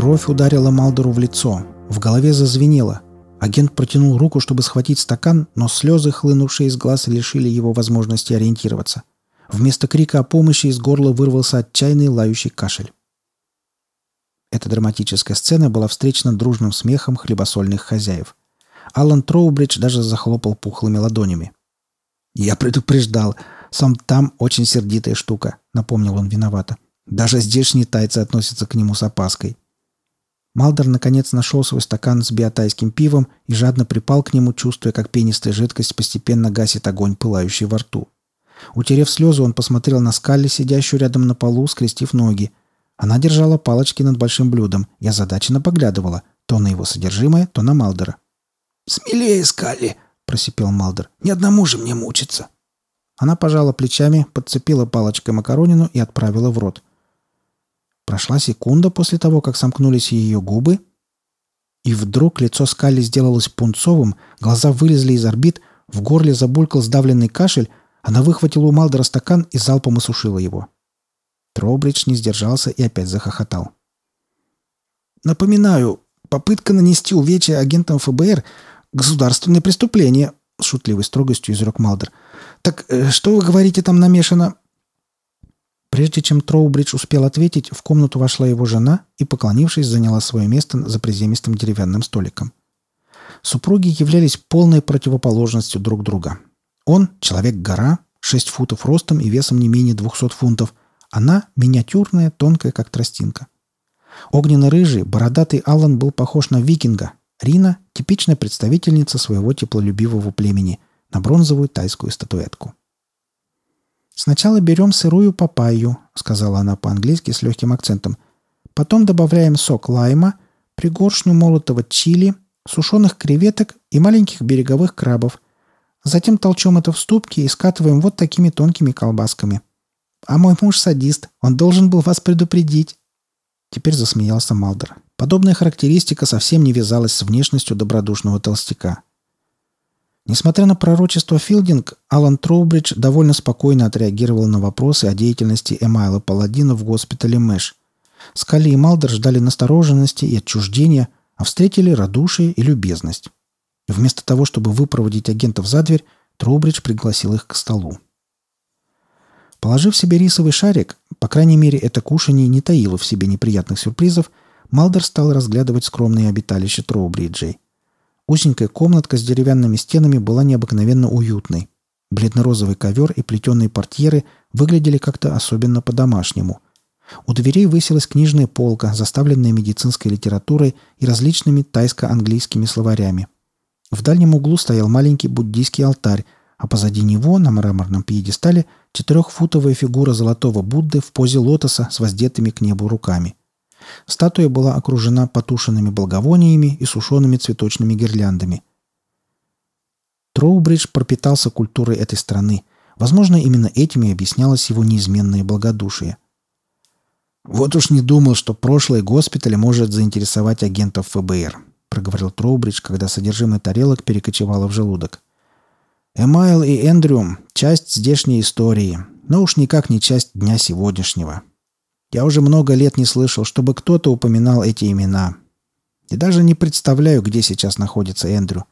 Кровь ударила Малдору в лицо. В голове зазвенело. Агент протянул руку, чтобы схватить стакан, но слезы, хлынувшие из глаз, лишили его возможности ориентироваться. Вместо крика о помощи из горла вырвался отчаянный лающий кашель. Эта драматическая сцена была встречена дружным смехом хлебосольных хозяев. Алан Троубридж даже захлопал пухлыми ладонями. «Я предупреждал. Сам там очень сердитая штука», — напомнил он виновато. «Даже здешние тайцы относятся к нему с опаской». Малдер наконец нашел свой стакан с биотайским пивом и жадно припал к нему, чувствуя, как пенистая жидкость постепенно гасит огонь, пылающий во рту. Утерев слезы, он посмотрел на Скалли, сидящую рядом на полу, скрестив ноги. Она держала палочки над большим блюдом и озадаченно поглядывала то на его содержимое, то на Малдера. «Смелее, Скалли!» – просипел Малдер. «Ни одному же мне мучиться!» Она пожала плечами, подцепила палочкой макаронину и отправила в рот. Прошла секунда после того, как сомкнулись ее губы, и вдруг лицо Скалли сделалось пунцовым, глаза вылезли из орбит, в горле забулькал сдавленный кашель, она выхватила у Малдера стакан и залпом осушила его. Троубридж не сдержался и опять захохотал. «Напоминаю, попытка нанести увечья агентам ФБР — государственное преступление», — шутливой строгостью изрек Малдер. «Так э, что вы говорите там намешано?» Прежде чем Троубридж успел ответить, в комнату вошла его жена и, поклонившись, заняла свое место за приземистым деревянным столиком. Супруги являлись полной противоположностью друг друга. Он — человек-гора, 6 футов ростом и весом не менее 200 фунтов. Она — миниатюрная, тонкая, как тростинка. Огненно-рыжий, бородатый Аллан был похож на викинга. Рина — типичная представительница своего теплолюбивого племени, на бронзовую тайскую статуэтку. «Сначала берем сырую папайю», — сказала она по-английски с легким акцентом. «Потом добавляем сок лайма, пригоршню молотого чили, сушеных креветок и маленьких береговых крабов. Затем толчем это в ступке и скатываем вот такими тонкими колбасками. А мой муж садист, он должен был вас предупредить». Теперь засмеялся Малдер. Подобная характеристика совсем не вязалась с внешностью добродушного толстяка. Несмотря на пророчество Филдинг, Алан Троубридж довольно спокойно отреагировал на вопросы о деятельности Эмайла Паладина в госпитале Мэш. Скали и Малдер ждали настороженности и отчуждения, а встретили радушие и любезность. Вместо того, чтобы выпроводить агентов за дверь, Троубридж пригласил их к столу. Положив себе рисовый шарик, по крайней мере, это кушание не таило в себе неприятных сюрпризов, Малдер стал разглядывать скромные обиталища Троубриджей – Узенькая комнатка с деревянными стенами была необыкновенно уютной. Бледно-розовый ковер и плетеные портьеры выглядели как-то особенно по-домашнему. У дверей высилась книжная полка, заставленная медицинской литературой и различными тайско-английскими словарями. В дальнем углу стоял маленький буддийский алтарь, а позади него на мраморном пьедестале четырехфутовая фигура золотого Будды в позе лотоса с воздетыми к небу руками. Статуя была окружена потушенными благовониями и сушеными цветочными гирляндами. Троубридж пропитался культурой этой страны. Возможно, именно этим и объяснялось его неизменное благодушие. «Вот уж не думал, что прошлое госпиталя может заинтересовать агентов ФБР», проговорил Троубридж, когда содержимое тарелок перекочевало в желудок. «Эмайл и Эндрю — часть здешней истории, но уж никак не часть дня сегодняшнего. Я уже много лет не слышал, чтобы кто-то упоминал эти имена. И даже не представляю, где сейчас находится Эндрю.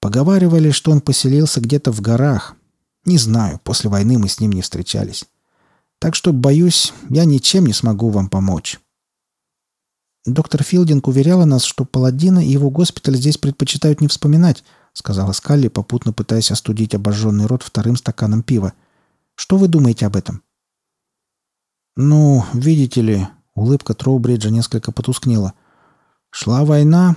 Поговаривали, что он поселился где-то в горах. Не знаю, после войны мы с ним не встречались. Так что, боюсь, я ничем не смогу вам помочь. Доктор Филдинг уверяла нас, что Паладина и его госпиталь здесь предпочитают не вспоминать, сказала Скалли, попутно пытаясь остудить обожженный рот вторым стаканом пива. Что вы думаете об этом? «Ну, видите ли...» — улыбка Троубриджа несколько потускнела. «Шла война,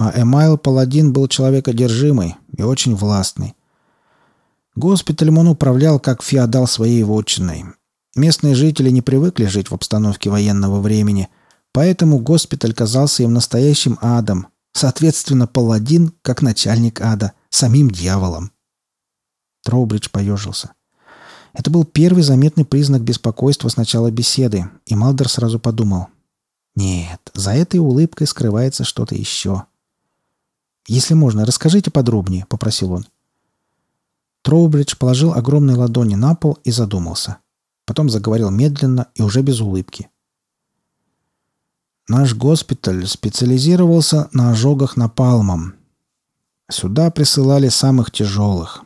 а Эмайл Паладин был человекодержимый и очень властный. Госпиталем он управлял как феодал своей вотчиной. Местные жители не привыкли жить в обстановке военного времени, поэтому госпиталь казался им настоящим адом. Соответственно, паладин, как начальник ада, самим дьяволом. Троубридж поежился. Это был первый заметный признак беспокойства с начала беседы, и Малдер сразу подумал. Нет, за этой улыбкой скрывается что-то еще. «Если можно, расскажите подробнее», — попросил он. Троубридж положил огромные ладони на пол и задумался. Потом заговорил медленно и уже без улыбки. Наш госпиталь специализировался на ожогах напалмом. Сюда присылали самых тяжелых.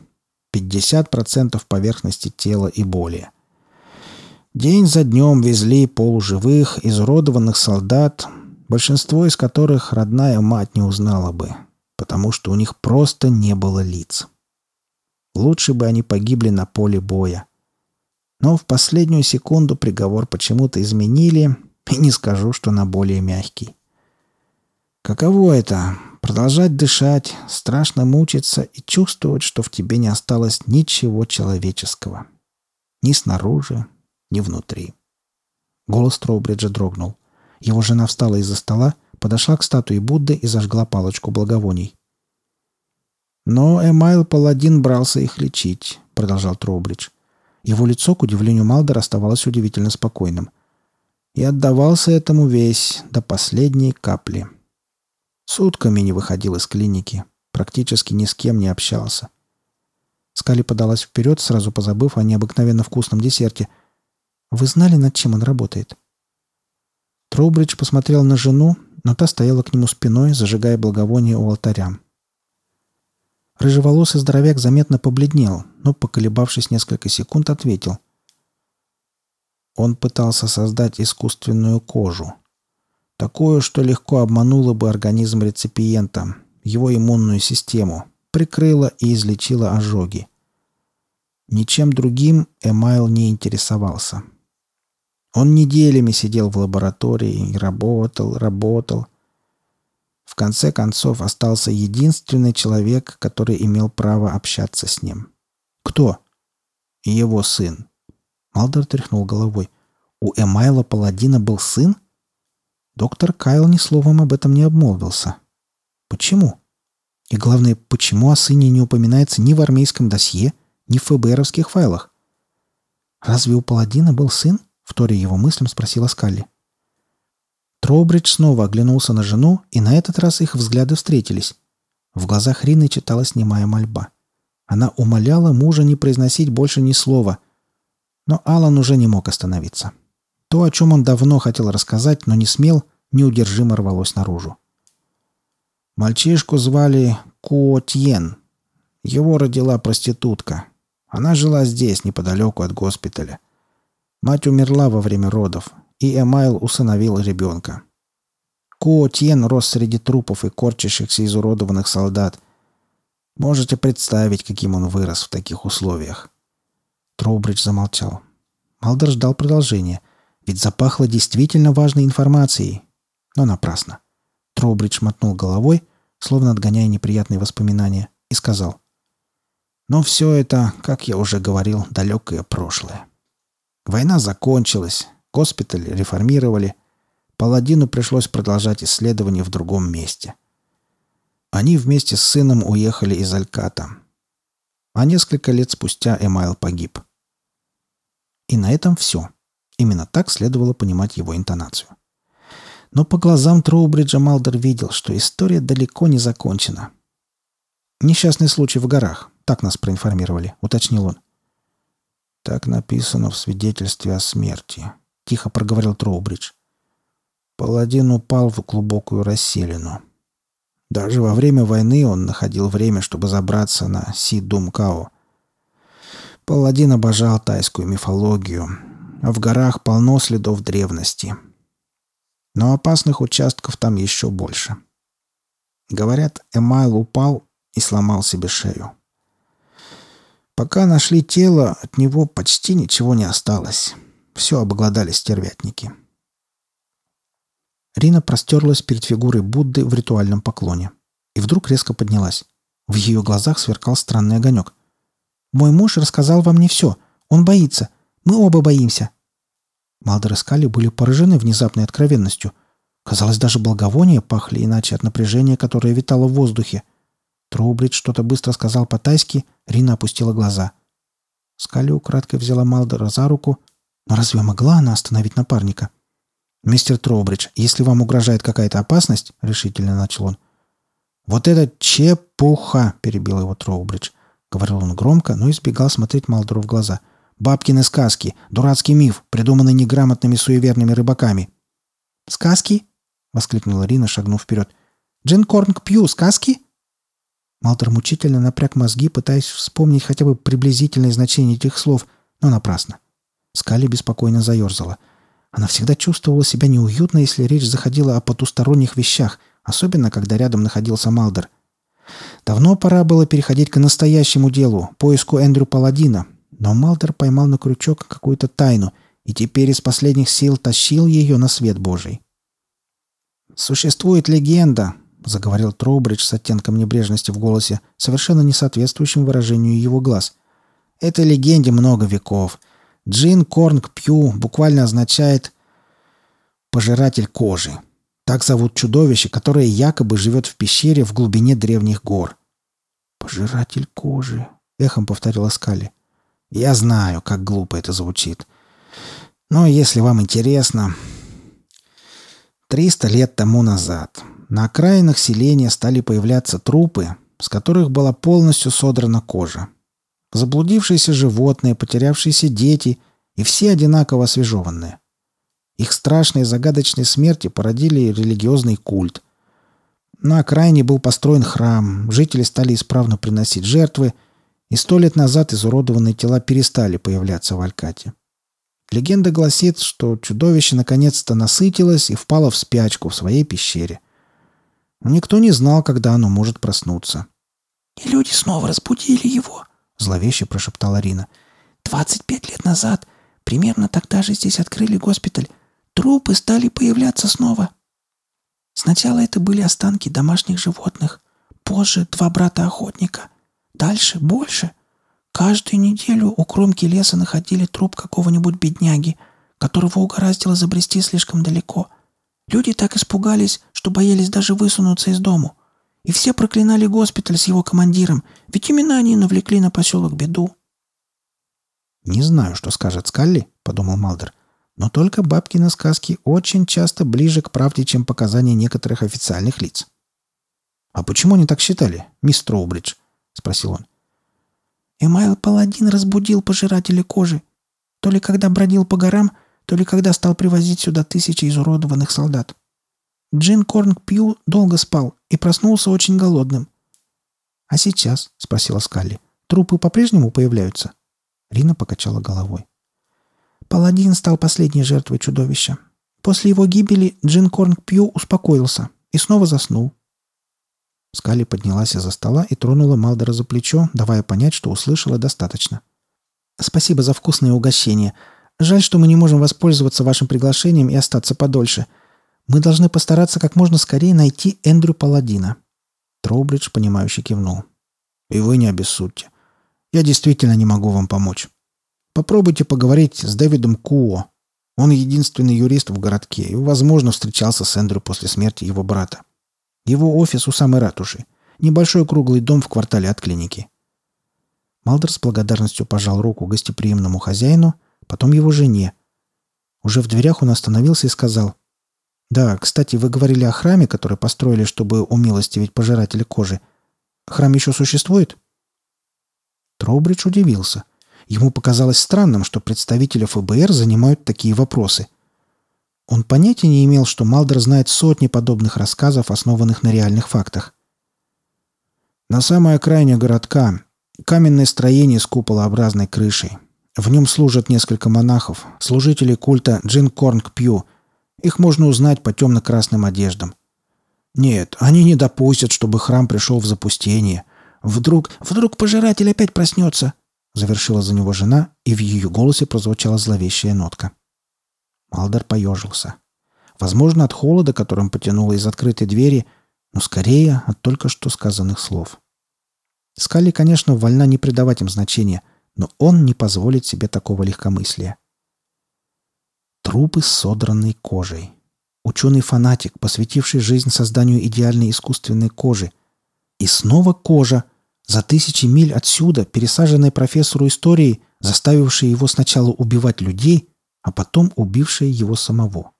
50% поверхности тела и более. День за днем везли полуживых, изуродованных солдат, большинство из которых родная мать не узнала бы, потому что у них просто не было лиц. Лучше бы они погибли на поле боя. Но в последнюю секунду приговор почему-то изменили, и не скажу, что на более мягкий. Каково это — продолжать дышать, страшно мучиться и чувствовать, что в тебе не осталось ничего человеческого. Ни снаружи, ни внутри. Голос Троубриджа дрогнул. Его жена встала из-за стола, подошла к статуе Будды и зажгла палочку благовоний. «Но Эмайл Паладин брался их лечить», — продолжал Троубридж. Его лицо, к удивлению Малдера, оставалось удивительно спокойным. И отдавался этому весь, до последней капли. Сутками не выходил из клиники, практически ни с кем не общался. Скали подалась вперед, сразу позабыв о необыкновенно вкусном десерте. «Вы знали, над чем он работает?» Троубридж посмотрел на жену, но та стояла к нему спиной, зажигая благовоние у алтаря. Рыжеволосый здоровяк заметно побледнел, но, поколебавшись несколько секунд, ответил. Он пытался создать искусственную кожу. Такую, что легко обманула бы организм реципиента, его иммунную систему, прикрыла и излечила ожоги. Ничем другим Эмайл не интересовался. Он неделями сидел в лаборатории и работал, работал – в конце концов остался единственный человек, который имел право общаться с ним. Кто? Его сын. Малдер тряхнул головой. У Эмайла Паладина был сын? Доктор Кайл ни словом об этом не обмолвился. Почему? И главное, почему о сыне не упоминается ни в армейском досье, ни в ФБРовских файлах? Разве у Паладина был сын? Вторя его мыслям спросила Скалли. Троубридж снова оглянулся на жену, и на этот раз их взгляды встретились. В глазах Рины читалась немая мольба. Она умоляла мужа не произносить больше ни слова. Но Алан уже не мог остановиться. То, о чем он давно хотел рассказать, но не смел, неудержимо рвалось наружу. Мальчишку звали Ко Тьен. Его родила проститутка. Она жила здесь, неподалеку от госпиталя. Мать умерла во время родов, и Эмайл усыновил ребенка. Ко Тьен рос среди трупов и корчащихся изуродованных солдат. Можете представить, каким он вырос в таких условиях. Троубридж замолчал. Малдер ждал продолжения, ведь запахло действительно важной информацией. Но напрасно. Троубридж мотнул головой, словно отгоняя неприятные воспоминания, и сказал. «Но все это, как я уже говорил, далекое прошлое. Война закончилась, Госпиталь реформировали. Паладину пришлось продолжать исследования в другом месте. Они вместе с сыном уехали из Альката. А несколько лет спустя Эмайл погиб. И на этом все. Именно так следовало понимать его интонацию. Но по глазам Троубриджа Малдер видел, что история далеко не закончена. «Несчастный случай в горах», — так нас проинформировали, — уточнил он. Так написано в свидетельстве о смерти. — тихо проговорил Троубридж. Паладин упал в глубокую расселину. Даже во время войны он находил время, чтобы забраться на Си-Думкао. Паладин обожал тайскую мифологию, а в горах полно следов древности. Но опасных участков там еще больше. Говорят, Эмайл упал и сломал себе шею. Пока нашли тело, от него почти ничего не осталось. Все обглодали стервятники. Рина простерлась перед фигурой Будды в ритуальном поклоне. И вдруг резко поднялась. В ее глазах сверкал странный огонек. «Мой муж рассказал вам не все. Он боится. Мы оба боимся». Малдер и Скали были поражены внезапной откровенностью. Казалось, даже благовония пахли иначе от напряжения, которое витало в воздухе. Троубридж что-то быстро сказал по-тайски, Рина опустила глаза. Скали украдкой взяла Малдера за руку — но разве могла она остановить напарника? «Мистер Троубридж, если вам угрожает какая-то опасность...» — решительно начал он. «Вот это чепуха!» — перебил его Троубридж. Говорил он громко, но избегал смотреть Малдору в глаза. «Бабкины сказки! Дурацкий миф, придуманный неграмотными суеверными рыбаками!» «Сказки?» воскликнула Рина, шагнув вперед. «Джин Корнг Пью, сказки?» Малтер мучительно напряг мозги, пытаясь вспомнить хотя бы приблизительное значение этих слов, но напрасно. Скали беспокойно заерзала. Она всегда чувствовала себя неуютно, если речь заходила о потусторонних вещах, особенно когда рядом находился Малдер. Давно пора было переходить к настоящему делу, поиску Эндрю Паладина, но Малдер поймал на крючок какую-то тайну и теперь из последних сил тащил ее на свет Божий. «Существует легенда», — заговорил Троубридж с оттенком небрежности в голосе, совершенно не соответствующим выражению его глаз. «Этой легенде много веков. Джин Корнг Пью буквально означает «пожиратель кожи». Так зовут чудовище, которое якобы живет в пещере в глубине древних гор. «Пожиратель кожи», — эхом повторила Скали. «Я знаю, как глупо это звучит. Но если вам интересно, Триста лет тому назад на окраинах селения стали появляться трупы, с которых была полностью содрана кожа. Заблудившиеся животные, потерявшиеся дети и все одинаково освежеванные. Их страшные загадочные смерти породили религиозный культ. На окраине был построен храм, жители стали исправно приносить жертвы, и сто лет назад изуродованные тела перестали появляться в Алькате. Легенда гласит, что чудовище наконец-то насытилось и впало в спячку в своей пещере. Никто не знал, когда оно может проснуться. «И люди снова разбудили его», — зловеще прошептала Рина. «Двадцать пять лет назад, примерно тогда же здесь открыли госпиталь, трупы стали появляться снова. Сначала это были останки домашних животных, позже два брата-охотника, дальше больше — Каждую неделю у кромки леса находили труп какого-нибудь бедняги, которого угораздило забрести слишком далеко. Люди так испугались, что боялись даже высунуться из дому. И все проклинали госпиталь с его командиром, ведь именно они навлекли на поселок беду. «Не знаю, что скажет Скалли», — подумал Малдер, «но только бабкины сказки очень часто ближе к правде, чем показания некоторых официальных лиц». «А почему они так считали, мистер Троубридж?» — спросил он. Эмайл Паладин разбудил пожирателя кожи. То ли когда бродил по горам, то ли когда стал привозить сюда тысячи изуродованных солдат. Джин Корнг Пью долго спал и проснулся очень голодным. «А сейчас?» — спросила Скалли. «Трупы по-прежнему появляются?» Рина покачала головой. Паладин стал последней жертвой чудовища. После его гибели Джин Корнг Пью успокоился и снова заснул. Скали поднялась из-за стола и тронула Малдера за плечо, давая понять, что услышала достаточно. «Спасибо за вкусное угощение. Жаль, что мы не можем воспользоваться вашим приглашением и остаться подольше. Мы должны постараться как можно скорее найти Эндрю Паладина». Троубридж, понимающе кивнул. «И вы не обессудьте. Я действительно не могу вам помочь. Попробуйте поговорить с Дэвидом Куо. Он единственный юрист в городке и, возможно, встречался с Эндрю после смерти его брата. Его офис у самой ратуши. Небольшой круглый дом в квартале от клиники. Малдер с благодарностью пожал руку гостеприимному хозяину, потом его жене. Уже в дверях он остановился и сказал. «Да, кстати, вы говорили о храме, который построили, чтобы умилостивить пожирателя кожи. Храм еще существует?» Троубридж удивился. Ему показалось странным, что представители ФБР занимают такие вопросы. Он понятия не имел, что Малдер знает сотни подобных рассказов, основанных на реальных фактах. На самой окраине городка каменное строение с куполообразной крышей. В нем служат несколько монахов, служители культа Джин Корнг Пью. Их можно узнать по темно-красным одеждам. Нет, они не допустят, чтобы храм пришел в запустение. Вдруг, вдруг пожиратель опять проснется, завершила за него жена, и в ее голосе прозвучала зловещая нотка. Малдер поежился. Возможно, от холода, которым потянуло из открытой двери, но скорее от только что сказанных слов. Скали, конечно, вольна не придавать им значения, но он не позволит себе такого легкомыслия. Трупы с содранной кожей. Ученый-фанатик, посвятивший жизнь созданию идеальной искусственной кожи. И снова кожа, за тысячи миль отсюда, пересаженная профессору истории, заставившая его сначала убивать людей, а потом убившая его самого.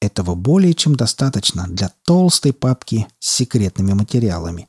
Этого более чем достаточно для толстой папки с секретными материалами.